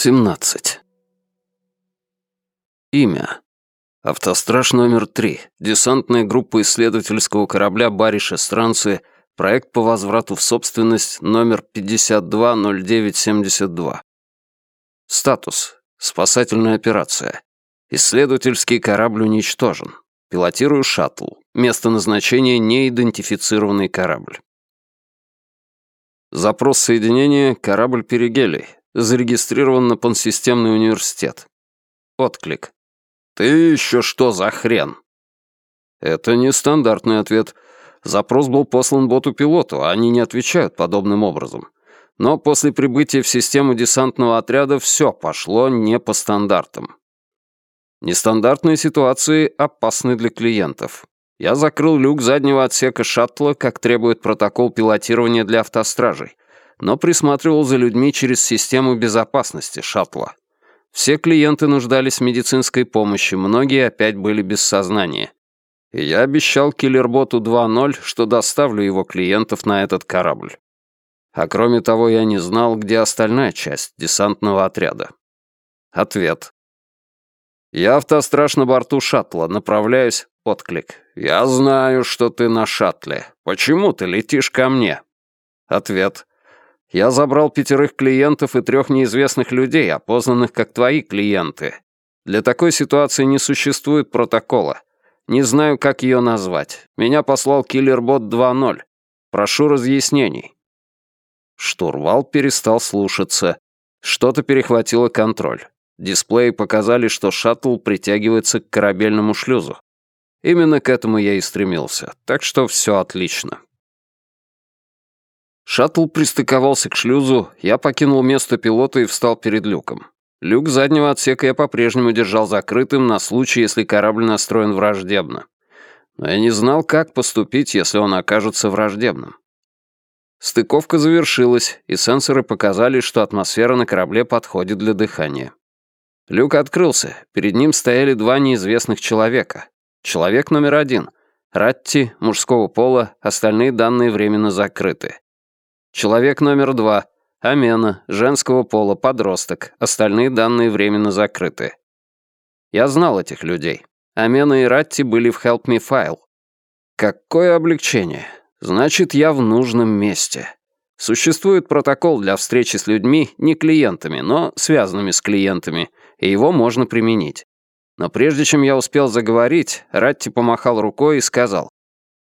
17. Имя. Автостраж номер 3. Десантная группа исследовательского корабля «Бариш Эстранцы», проект по возврату в собственность номер 520972. Статус. Спасательная операция. Исследовательский корабль уничтожен. Пилотирую шаттл. Место назначения неидентифицированный корабль. Запрос соединения «Корабль Перигелий». Зарегистрирован на Пансистемный университет. Отклик. «Ты еще что за хрен?» Это нестандартный ответ. Запрос был послан боту-пилоту, а они не отвечают подобным образом. Но после прибытия в систему десантного отряда все пошло не по стандартам. Нестандартные ситуации опасны для клиентов. Я закрыл люк заднего отсека шаттла, как требует протокол пилотирования для автостражей, но присматривал за людьми через систему безопасности шаттла. Все клиенты нуждались в медицинской помощи, многие опять были без сознания. И я обещал киллерботу 2.0, что доставлю его клиентов на этот корабль. А кроме того, я не знал, где остальная часть десантного отряда. Ответ. Я автостраж на борту шаттла, направляюсь Отклик. «Я знаю, что ты на шаттле. Почему ты летишь ко мне?» Ответ. «Я забрал пятерых клиентов и трех неизвестных людей, опознанных как твои клиенты. Для такой ситуации не существует протокола. Не знаю, как ее назвать. Меня послал Киллербот 2.0. Прошу разъяснений». Штурвал перестал слушаться. Что-то перехватило контроль. Дисплеи показали, что шаттл притягивается к корабельному шлюзу. Именно к этому я и стремился, так что все отлично. Шаттл пристыковался к шлюзу, я покинул место пилота и встал перед люком. Люк заднего отсека я по-прежнему держал закрытым на случай, если корабль настроен враждебно. Но я не знал, как поступить, если он окажется враждебным. Стыковка завершилась, и сенсоры показали, что атмосфера на корабле подходит для дыхания. Люк открылся, перед ним стояли два неизвестных человека. Человек номер один. Ратти, мужского пола, остальные данные временно закрыты. Человек номер два. Амена, женского пола, подросток, остальные данные временно закрыты. Я знал этих людей. Амена и Ратти были в Help Me File. Какое облегчение. Значит, я в нужном месте. Существует протокол для встречи с людьми, не клиентами, но связанными с клиентами, и его можно применить. Но прежде чем я успел заговорить, Ратти помахал рукой и сказал.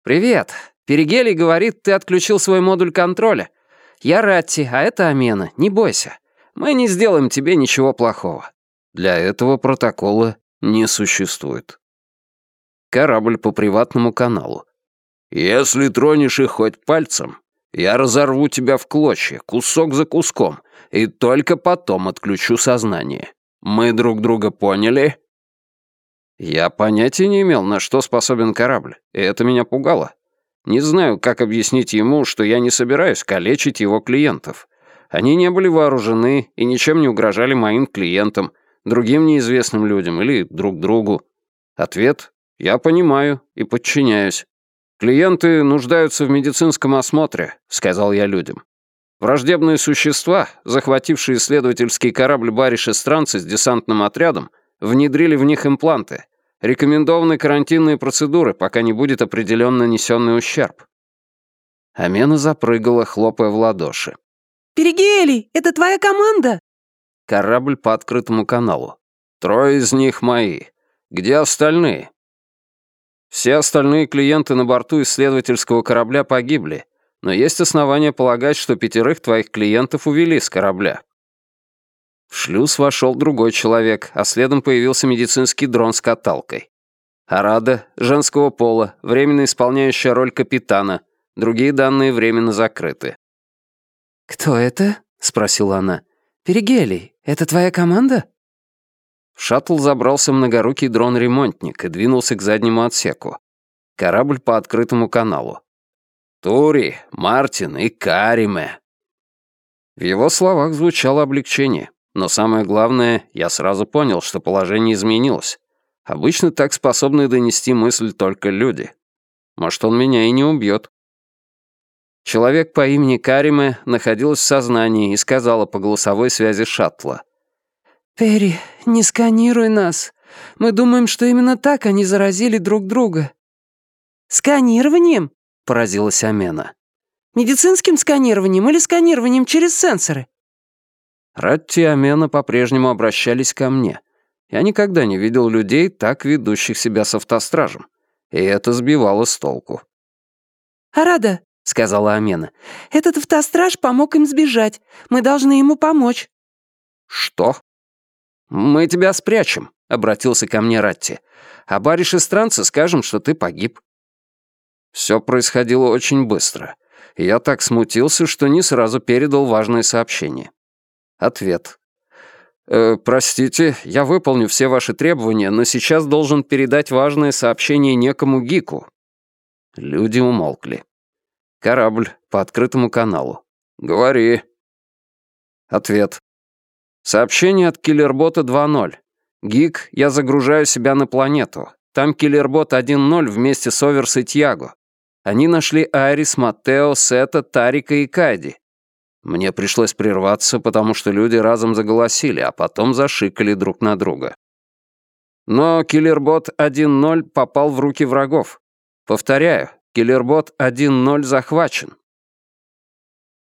«Привет. Перигелий говорит, ты отключил свой модуль контроля. Я Ратти, а это Амена, не бойся. Мы не сделаем тебе ничего плохого». Для этого протокола не существует. Корабль по приватному каналу. «Если тронешь их хоть пальцем, я разорву тебя в клочья, кусок за куском, и только потом отключу сознание. Мы друг друга поняли?» Я понятия не имел, на что способен корабль, и это меня пугало. Не знаю, как объяснить ему, что я не собираюсь калечить его клиентов. Они не были вооружены и ничем не угрожали моим клиентам, другим неизвестным людям или друг другу. Ответ — я понимаю и подчиняюсь. «Клиенты нуждаются в медицинском осмотре», — сказал я людям. Враждебные существа, захватившие исследовательский корабль «Бариш Эстранцы» с десантным отрядом, внедрили в них импланты. Рекомендованы карантинные процедуры, пока не будет определен нанесенный ущерб. Амена запрыгала, хлопая в ладоши. «Перигелий, это твоя команда?» Корабль по открытому каналу. «Трое из них мои. Где остальные?» Все остальные клиенты на борту исследовательского корабля погибли, но есть основания полагать, что пятерых твоих клиентов увели с корабля. В шлюз вошел другой человек, а следом появился медицинский дрон с каталкой. Арада, женского пола, временно исполняющая роль капитана. Другие данные временно закрыты. «Кто это?» — спросила она. «Перигелий, это твоя команда?» В шаттл забрался многорукий дрон-ремонтник и двинулся к заднему отсеку. Корабль по открытому каналу. «Тури, Мартин и Кариме». В его словах звучало облегчение. Но самое главное, я сразу понял, что положение изменилось. Обычно так способны донести мысль только люди. Может, он меня и не убьет. Человек по имени Кариме находилась в сознании и сказала по голосовой связи шаттла. «Перри, не сканируй нас. Мы думаем, что именно так они заразили друг друга». «Сканированием?» — поразилась Амена. «Медицинским сканированием или сканированием через сенсоры?» Ратти и Амена по-прежнему обращались ко мне. Я никогда не видел людей, так ведущих себя с автостражем. И это сбивало с толку. «Арада», — сказала Амена, — «этот автостраж помог им сбежать. Мы должны ему помочь». «Что?» «Мы тебя спрячем», — обратился ко мне Ратти. «А бариш странца скажем, что ты погиб». Все происходило очень быстро. Я так смутился, что не сразу передал важное сообщение. Ответ. «Э, «Простите, я выполню все ваши требования, но сейчас должен передать важное сообщение некому гику». Люди умолкли. Корабль по открытому каналу. «Говори». Ответ. Сообщение от киллербота 2.0. Гик, я загружаю себя на планету. Там киллербот 1.0 вместе с Оверс и Тьяго. Они нашли Айрис, Маттео, Сета, Тарика и Кайди. Мне пришлось прерваться, потому что люди разом заголосили, а потом зашикали друг на друга. Но киллербот 1.0 попал в руки врагов. Повторяю, киллербот 1.0 захвачен.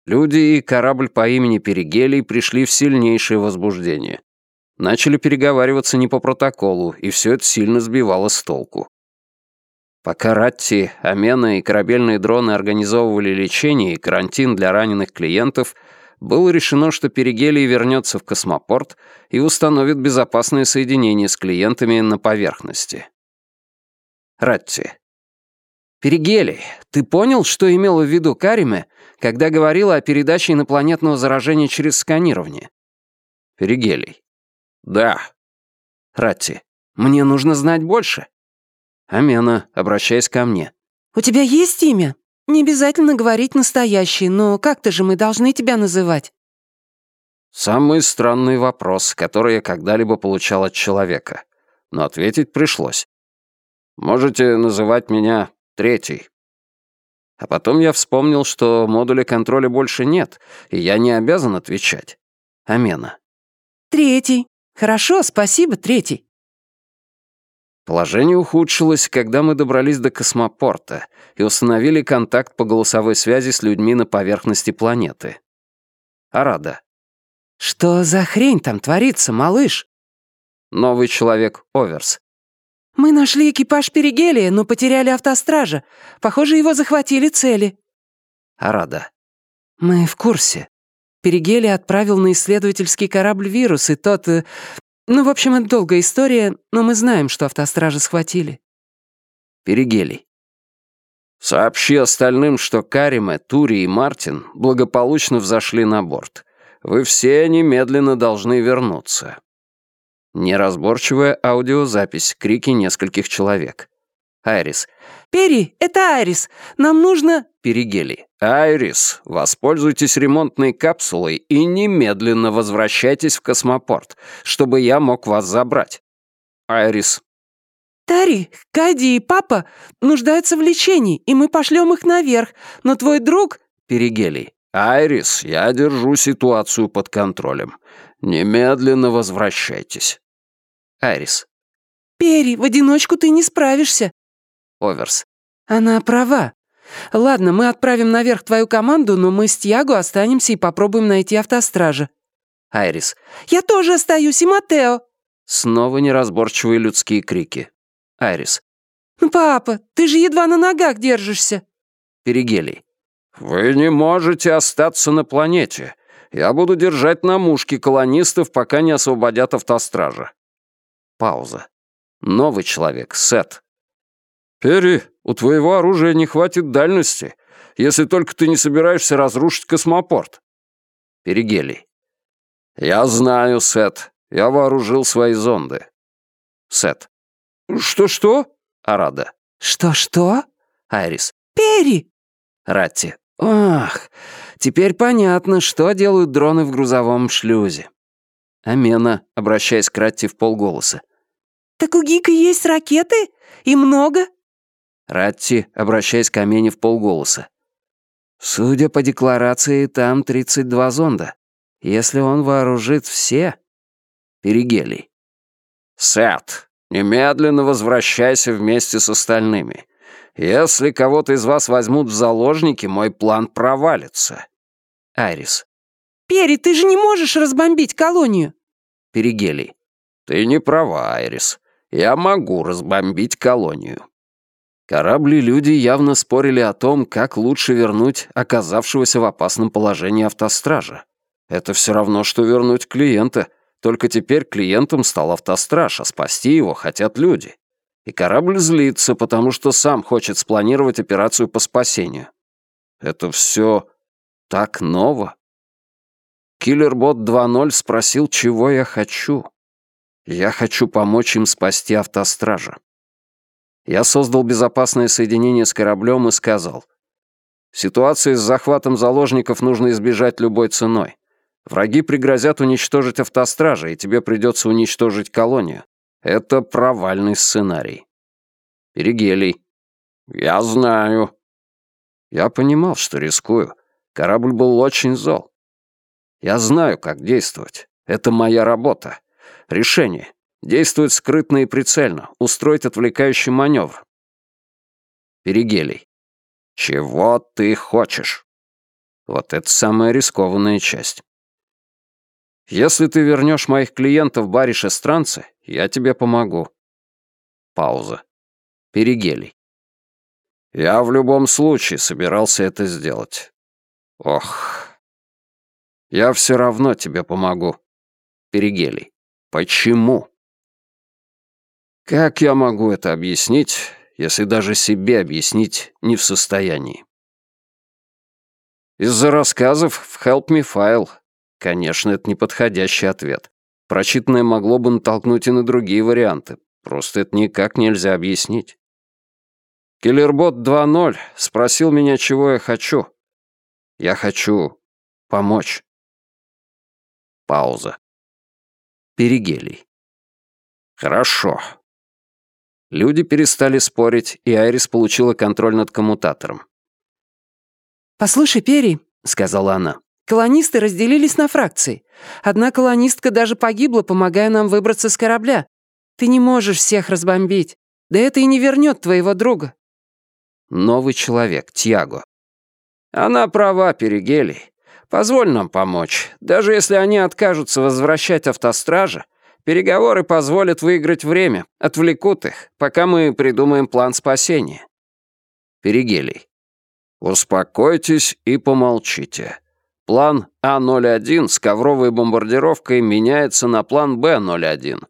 Люди и корабль по имени Перигелий пришли в сильнейшее возбуждение. Начали переговариваться не по протоколу, и все это сильно сбивало с толку. Пока Ратти, Амена и корабельные дроны организовывали лечение и карантин для раненых клиентов, было решено, что Перигелий вернется в космопорт и установит безопасное соединение с клиентами на поверхности. Ратти. «Перигелий, ты понял, что имел в виду Кариме, когда говорила о передаче инопланетного заражения через сканирование?» Перигелий. «Да». Ратти. «Мне нужно знать больше». Амена, обращаясь ко мне. «У тебя есть имя? Не обязательно говорить настоящее, но как-то же мы должны тебя называть». Самый странный вопрос, который я когда-либо получал от человека. Но ответить пришлось. Можете называть меня Третий. А потом я вспомнил, что модуля контроля больше нет, и я не обязан отвечать. Амена. Третий. Хорошо, спасибо, третий. Положение ухудшилось, когда мы добрались до космопорта и установили контакт по голосовой связи с людьми на поверхности планеты. Арада. «Что за хрень там творится, малыш?» Новый человек Оверс. «Мы нашли экипаж Перигелия, но потеряли автостража. Похоже, его захватили цели». Арада. «Мы в курсе. Перигелий отправил на исследовательский корабль вирус, и тот... Э, ну, в общем, это долгая история, но мы знаем, что автостража схватили». Перигелий. «Сообщи остальным, что Кариме, Тури и Мартин благополучно взошли на борт. Вы все немедленно должны вернуться. Неразборчивая аудиозапись, крики нескольких человек. Айрис. «Перри, это Айрис. Нам нужно...» Перигели. «Айрис, воспользуйтесь ремонтной капсулой и немедленно возвращайтесь в космопорт, чтобы я мог вас забрать». Айрис. «Тари, Кайди и папа нуждаются в лечении, и мы пошлем их наверх, но твой друг...» Перигелий. «Айрис, я держу ситуацию под контролем. Немедленно возвращайтесь». Айрис. «Перри, в одиночку ты не справишься». Оверс. «Она права. Ладно, мы отправим наверх твою команду, но мы с Тьяго останемся и попробуем найти автостража». Айрис. «Я тоже остаюсь, и Матео». Снова неразборчивые людские крики. Айрис. «Ну, папа, ты же едва на ногах держишься». Перигелий. «Вы не можете остаться на планете. Я буду держать на мушке колонистов, пока не освободят автостража». Пауза. Новый человек, Сет. «Перри, у твоего оружия не хватит дальности, если только ты не собираешься разрушить космопорт». Перигелий. «Я знаю, Сет. Я вооружил свои зонды». Сет. «Что-что?» Арада. «Что-что?» Айрис. «Перри!» Ратти. «Ах, теперь понятно, что делают дроны в грузовом шлюзе». Амена, обращаясь к Ратти в полголоса. «Так у Гика есть ракеты? И много?» Ратти, обращаясь к Амене в полголоса. «Судя по декларации, там 32 зонда. Если он вооружит все...» Перигелий. «Сет, немедленно возвращайся вместе с остальными. Если кого-то из вас возьмут в заложники, мой план провалится». Айрис. «Перри, ты же не можешь разбомбить колонию!» Перигелий. «Ты не права, Айрис. Я могу разбомбить колонию». Корабли люди явно спорили о том, как лучше вернуть оказавшегося в опасном положении автостража. Это все равно, что вернуть клиента, только теперь клиентом стал автостраж, а спасти его хотят люди. И корабль злится, потому что сам хочет спланировать операцию по спасению. Это все так ново. Киллербот 2.0 спросил, чего я хочу. Я хочу помочь им спасти автостража. Я создал безопасное соединение с кораблем и сказал, «Ситуации с захватом заложников нужно избежать любой ценой. Враги пригрозят уничтожить автостража, и тебе придется уничтожить колонию. Это провальный сценарий». Перигелий. «Я знаю». Я понимал, что рискую. Корабль был очень зол. Я знаю, как действовать. Это моя работа. Решение. Действовать скрытно и прицельно. Устроить отвлекающий маневр. Перигелий. Чего ты хочешь? Вот это самая рискованная часть. Если ты вернешь моих клиентов Бариш Странце, я тебе помогу. Пауза. Перигелий. Я в любом случае собирался это сделать. Ох. Я все равно тебе помогу. Перигелий. Почему? Как я могу это объяснить, если даже себе объяснить не в состоянии? Из-за рассказов в Help Me File. Конечно, это неподходящий ответ. Прочитанное могло бы натолкнуть и на другие варианты. Просто это никак нельзя объяснить. Киллербот 2.0 спросил меня, чего я хочу. Я хочу помочь. Пауза. Перигелий. Хорошо. Люди перестали спорить, и Айрис получила контроль над коммутатором. «Послушай, Перри», — сказала она, — «колонисты разделились на фракции. Одна колонистка даже погибла, помогая нам выбраться с корабля. Ты не можешь всех разбомбить. Да это и не вернет твоего друга». Новый человек, Тьяго. Она права, Перигелий. Позволь нам помочь. Даже если они откажутся возвращать автостража, переговоры позволят выиграть время, отвлекут их, пока мы придумаем план спасения. Перигелий. Успокойтесь и помолчите. План А-01 с ковровой бомбардировкой меняется на план Б-01.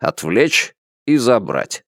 Отвлечь и забрать.